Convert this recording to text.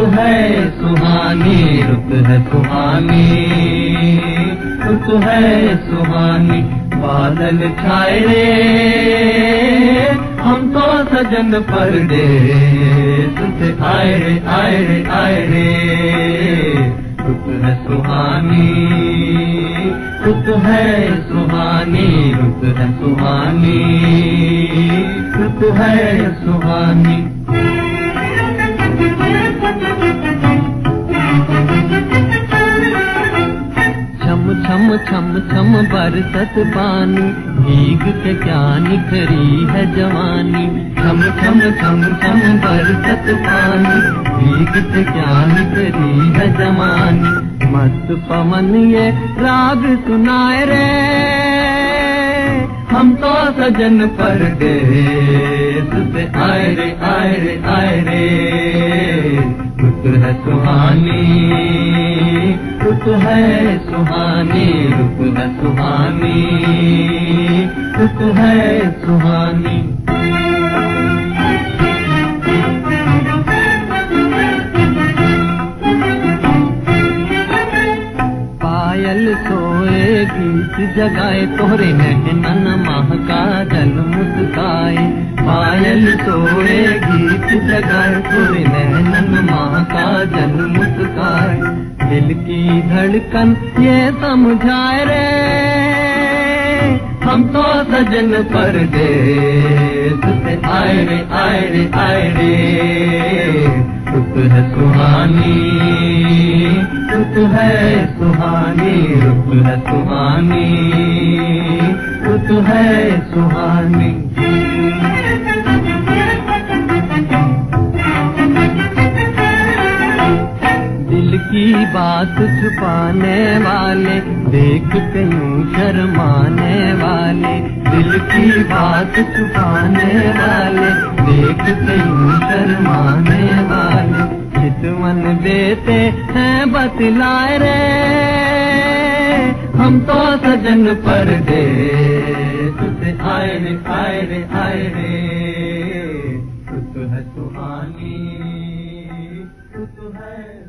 है सुहानी, रुत है सुहानी। रुत है सुहानी, बादल छाए रे। हम तो सजन पर दे से आए रे आए रे आए रे। रुत है सुहानी, रुत है सुहानी, रुत है सुहानी। रुत है सुहानी। छम छम छम बरसत पानी, भीग के क्या निखरी है जवानी? छम छम छम छम बरसत पानी, भीग के क्या निखरी है जवानी? मस्त पवन ये राग सुनाए रे, हम तो सजन पर दे आए रे आए रे आए रे। सुहानी रुत है सुहानी रुत है सुहानी रुत है सुहानी। पायल सोए, गीत जगाए तोरे नैनन महका जल मुस्काए। पायल सोए, गीत जगाए तोरे नैनन जल मुस्काए दिल की धड़कन ये समझाए रे। हम तो सजन पर दे आए रे आए रे आए रे। रुत है सुहानी रुत है सुहानी रुत है सुहानी रुत है सुहानी। की बात छुपाने वाले देख हूँ शर्माने वाले, दिल की बात छुपाने वाले देख हूँ शर्माने वाले चितवन देते हैं बतलाए रे। हम तो सजन पर दे आए रे आए रे आए रे। तो है सुहानी तो है